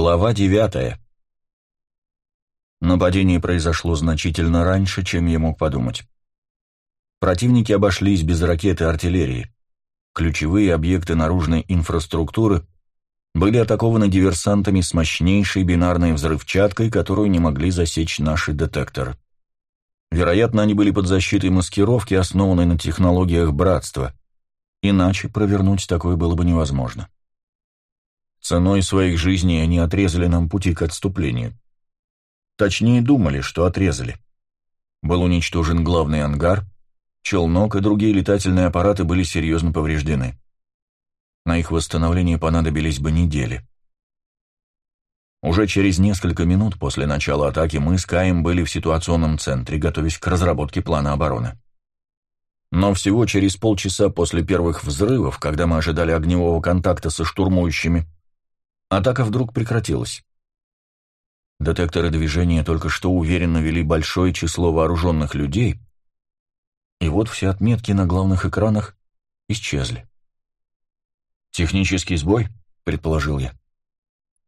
Глава девятая. Нападение произошло значительно раньше, чем я мог подумать. Противники обошлись без ракеты и артиллерии. Ключевые объекты наружной инфраструктуры были атакованы диверсантами с мощнейшей бинарной взрывчаткой, которую не могли засечь наши детекторы. Вероятно, они были под защитой маскировки, основанной на технологиях братства. Иначе провернуть такое было бы невозможно. Ценой своих жизней они отрезали нам пути к отступлению. Точнее, думали, что отрезали. Был уничтожен главный ангар, челнок и другие летательные аппараты были серьезно повреждены. На их восстановление понадобились бы недели. Уже через несколько минут после начала атаки мы с Каем были в ситуационном центре, готовясь к разработке плана обороны. Но всего через полчаса после первых взрывов, когда мы ожидали огневого контакта со штурмующими, Атака вдруг прекратилась. Детекторы движения только что уверенно вели большое число вооруженных людей, и вот все отметки на главных экранах исчезли. «Технический сбой?» — предположил я.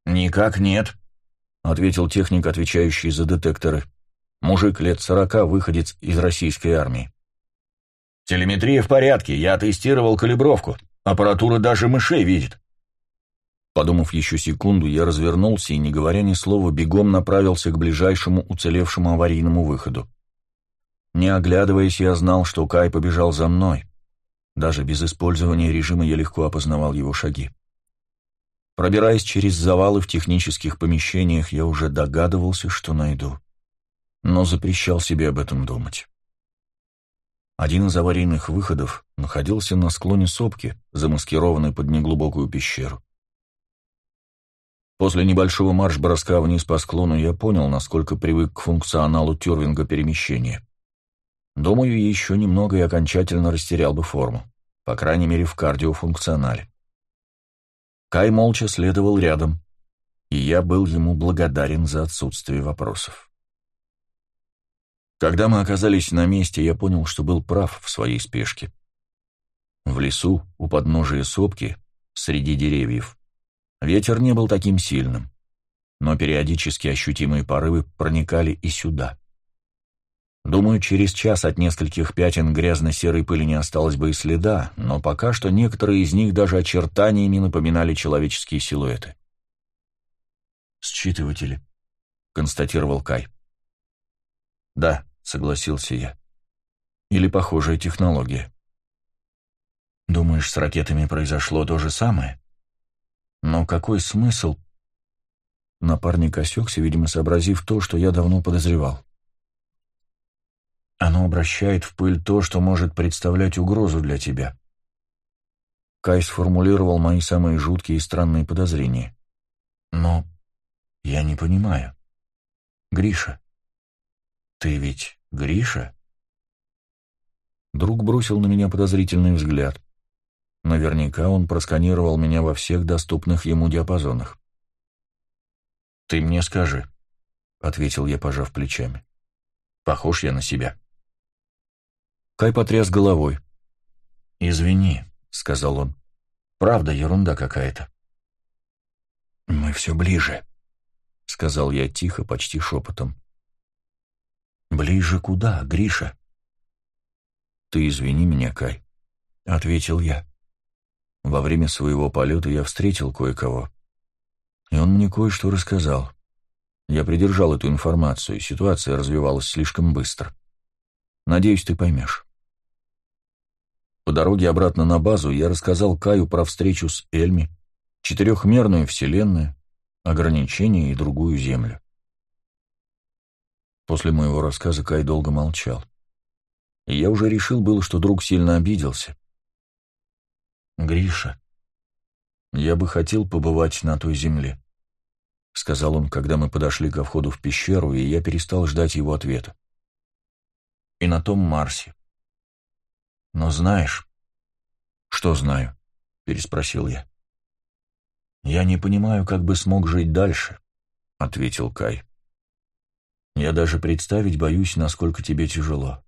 «Никак нет», — ответил техник, отвечающий за детекторы. Мужик лет сорока, выходец из российской армии. «Телеметрия в порядке, я тестировал калибровку. Аппаратура даже мышей видит. Подумав еще секунду, я развернулся и, не говоря ни слова, бегом направился к ближайшему уцелевшему аварийному выходу. Не оглядываясь, я знал, что Кай побежал за мной. Даже без использования режима я легко опознавал его шаги. Пробираясь через завалы в технических помещениях, я уже догадывался, что найду. Но запрещал себе об этом думать. Один из аварийных выходов находился на склоне сопки, замаскированной под неглубокую пещеру. После небольшого марш-броска вниз по склону я понял, насколько привык к функционалу тюрвинга перемещения. Думаю, еще немного и окончательно растерял бы форму, по крайней мере в кардиофункционале. Кай молча следовал рядом, и я был ему благодарен за отсутствие вопросов. Когда мы оказались на месте, я понял, что был прав в своей спешке. В лесу, у подножия сопки, среди деревьев, Ветер не был таким сильным, но периодически ощутимые порывы проникали и сюда. Думаю, через час от нескольких пятен грязно-серой пыли не осталось бы и следа, но пока что некоторые из них даже очертаниями напоминали человеческие силуэты. «Считыватели», — констатировал Кай. «Да», — согласился я. «Или похожая технология». «Думаешь, с ракетами произошло то же самое?» Но какой смысл? Напарник осекся, видимо, сообразив то, что я давно подозревал. Оно обращает в пыль то, что может представлять угрозу для тебя. Кай сформулировал мои самые жуткие и странные подозрения. Но я не понимаю. Гриша. Ты ведь Гриша? Друг бросил на меня подозрительный взгляд. Наверняка он просканировал меня во всех доступных ему диапазонах. «Ты мне скажи», — ответил я, пожав плечами. «Похож я на себя». Кай потряс головой. «Извини», — сказал он. «Правда, ерунда какая-то». «Мы все ближе», — сказал я тихо, почти шепотом. «Ближе куда, Гриша?» «Ты извини меня, Кай», — ответил я. Во время своего полета я встретил кое-кого, и он мне кое-что рассказал. Я придержал эту информацию, и ситуация развивалась слишком быстро. Надеюсь, ты поймешь. По дороге обратно на базу я рассказал Каю про встречу с Эльми, четырехмерную вселенную, ограничения и другую землю. После моего рассказа Кай долго молчал. И я уже решил было, что друг сильно обиделся. «Гриша, я бы хотел побывать на той земле», — сказал он, когда мы подошли ко входу в пещеру, и я перестал ждать его ответа. «И на том Марсе. Но знаешь...» «Что знаю?» — переспросил я. «Я не понимаю, как бы смог жить дальше», — ответил Кай. «Я даже представить боюсь, насколько тебе тяжело.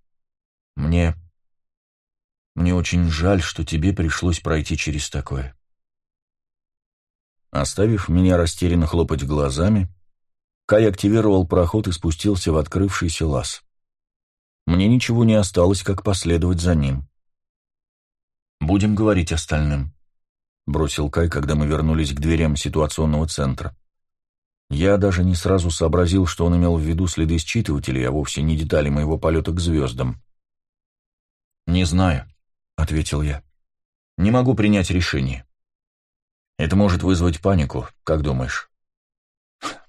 Мне мне очень жаль, что тебе пришлось пройти через такое. Оставив меня растерянно хлопать глазами, Кай активировал проход и спустился в открывшийся лаз. Мне ничего не осталось, как последовать за ним. «Будем говорить остальным», — бросил Кай, когда мы вернулись к дверям ситуационного центра. Я даже не сразу сообразил, что он имел в виду следы считывателей, а вовсе не детали моего полета к звездам. «Не знаю», — ответил я. «Не могу принять решение. Это может вызвать панику, как думаешь?»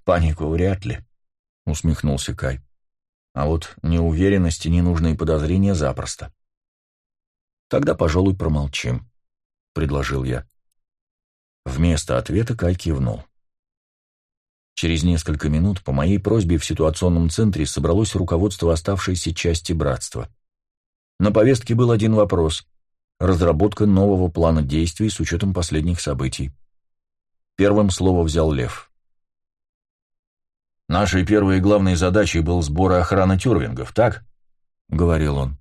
«Панику вряд ли», — усмехнулся Кай. «А вот неуверенности, ненужные подозрения запросто». «Тогда, пожалуй, промолчим», — предложил я. Вместо ответа Кай кивнул. Через несколько минут по моей просьбе в ситуационном центре собралось руководство оставшейся части братства. На повестке был один вопрос — разработка нового плана действий с учетом последних событий. Первым слово взял Лев. «Нашей первой и главной задачей был сбор и охрана тюрвингов, так?» — говорил он.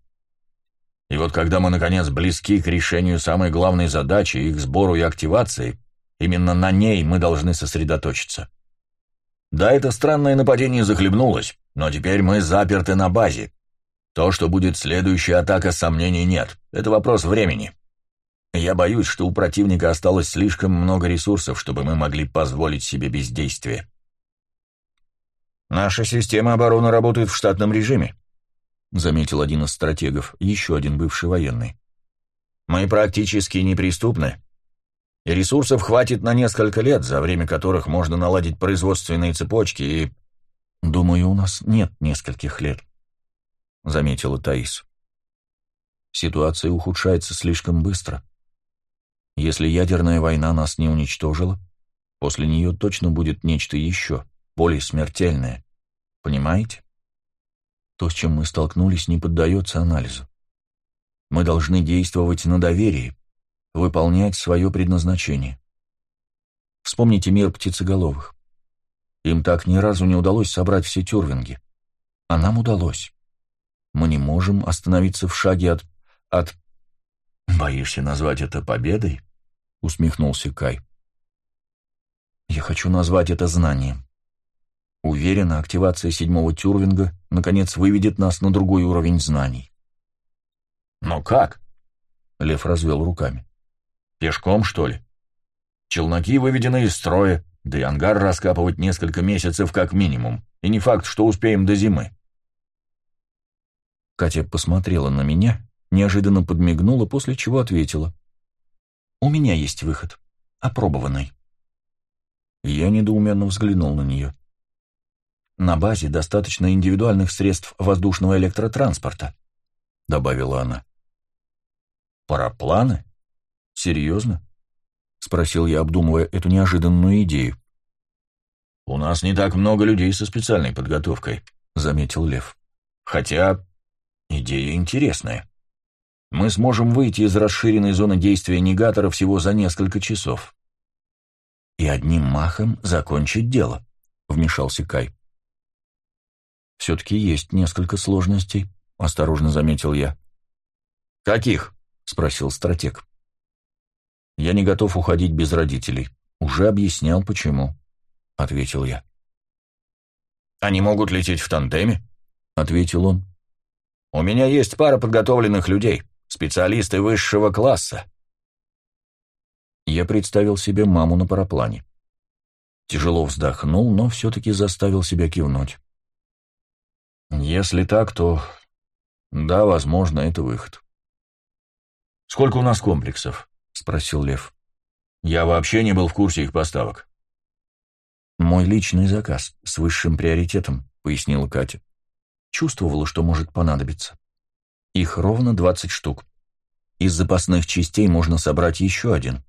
«И вот когда мы, наконец, близки к решению самой главной задачи, их сбору и активации, именно на ней мы должны сосредоточиться. Да, это странное нападение захлебнулось, но теперь мы заперты на базе. То, что будет следующая атака, сомнений нет. Это вопрос времени. Я боюсь, что у противника осталось слишком много ресурсов, чтобы мы могли позволить себе бездействие. «Наша система обороны работает в штатном режиме», — заметил один из стратегов, еще один бывший военный. «Мы практически неприступны. И ресурсов хватит на несколько лет, за время которых можно наладить производственные цепочки и...» «Думаю, у нас нет нескольких лет», — заметила Таис. «Ситуация ухудшается слишком быстро. Если ядерная война нас не уничтожила, после нее точно будет нечто еще, более смертельное. Понимаете? То, с чем мы столкнулись, не поддается анализу. Мы должны действовать на доверии, выполнять свое предназначение. Вспомните мир птицеголовых. Им так ни разу не удалось собрать все тюрвинги. А нам удалось. Мы не можем остановиться в шаге от... от «Боишься назвать это победой?» — усмехнулся Кай. «Я хочу назвать это знанием. Уверена, активация седьмого тюрвинга наконец выведет нас на другой уровень знаний». «Но как?» — Лев развел руками. «Пешком, что ли? Челноки выведены из строя, да и ангар раскапывать несколько месяцев как минимум, и не факт, что успеем до зимы». Катя посмотрела на меня неожиданно подмигнула, после чего ответила. «У меня есть выход. Опробованный». Я недоуменно взглянул на нее. «На базе достаточно индивидуальных средств воздушного электротранспорта», — добавила она. «Парапланы? Серьезно?» — спросил я, обдумывая эту неожиданную идею. «У нас не так много людей со специальной подготовкой», — заметил Лев. «Хотя идея интересная» мы сможем выйти из расширенной зоны действия негатора всего за несколько часов. И одним махом закончить дело, вмешался Кай. Все-таки есть несколько сложностей, осторожно заметил я. Каких? спросил стратег. Я не готов уходить без родителей. Уже объяснял, почему, ответил я. Они могут лететь в тандеме, ответил он. У меня есть пара подготовленных людей. Специалисты высшего класса. Я представил себе маму на параплане. Тяжело вздохнул, но все-таки заставил себя кивнуть. Если так, то... Да, возможно, это выход. «Сколько у нас комплексов?» — спросил Лев. «Я вообще не был в курсе их поставок». «Мой личный заказ с высшим приоритетом», — пояснила Катя. Чувствовала, что может понадобиться. Их ровно 20 штук. Из запасных частей можно собрать еще один,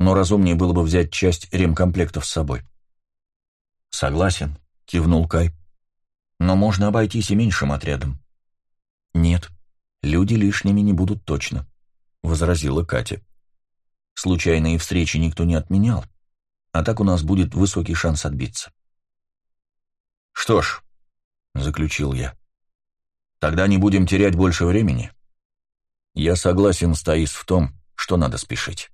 но разумнее было бы взять часть ремкомплектов с собой. «Согласен», — кивнул Кай. «Но можно обойтись и меньшим отрядом». «Нет, люди лишними не будут точно», — возразила Катя. «Случайные встречи никто не отменял, а так у нас будет высокий шанс отбиться». «Что ж», — заключил я, — Тогда не будем терять больше времени. Я согласен с Таис в том, что надо спешить.